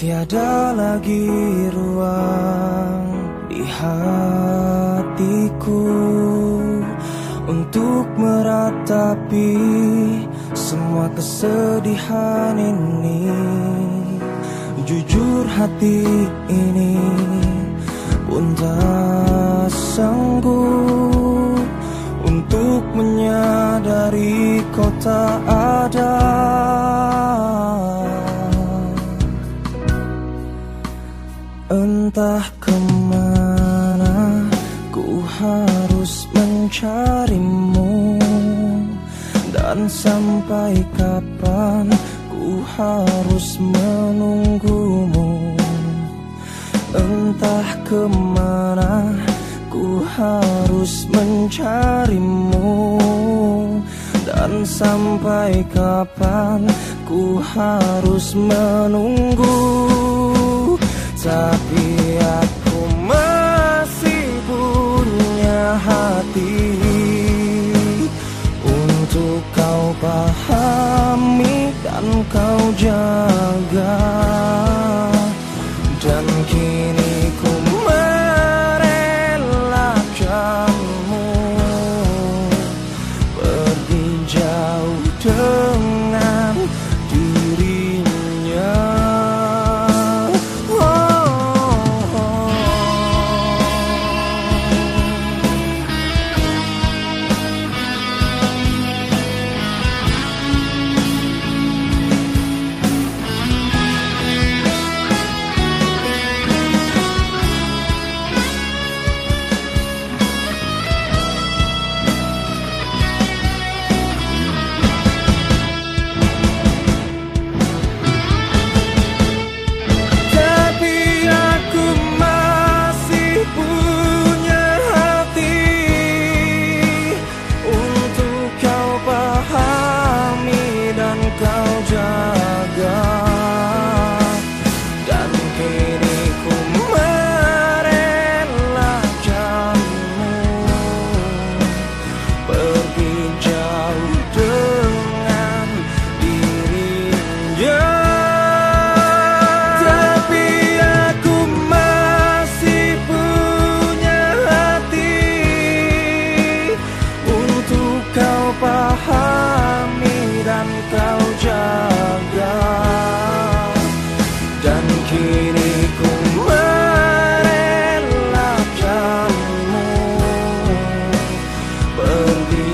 Tiada lagi ruang di hatiku Untuk meratapi semua kesedihan ini. Jujur hati ini pun tak sanggup Untuk menyadari kau tak ada Entah ke mana ku harus mencarimu. Dan sampai kapan ku harus menunggumu? Entah ke mana ku harus mencarimu. Dan sampai kapan ku harus menunggu tapi aku masih punya hati. Untuk kau pahami dan kau jaga pahami dan dan kini ku merelakanmu. Pergi